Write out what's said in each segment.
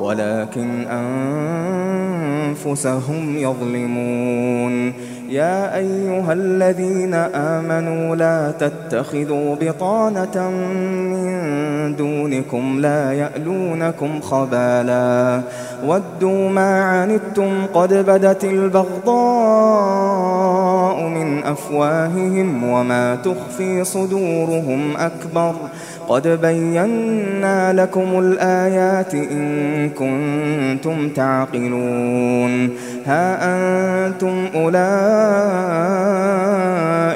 ولكن أنفسهم يظلمون. يا أيها الذين آمنوا لا تتخذوا بطانة من دونكم لا يألونكم خبالا. ودوا ما عنتم قد بدت البغضاء من أفواههم وما تخفي صدورهم أكبر. قد بينا لكم الآيات إن كنتم تعقلون. ها أنتم أولئك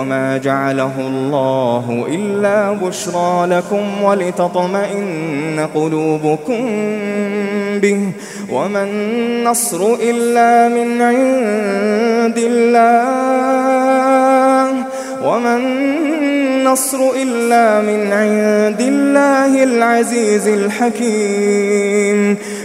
وما جعله الله إلا بشرى لكم ولتطمئن قلوبكم به وما النصر إلا من عند الله وما النصر إلا من عند الله العزيز الحكيم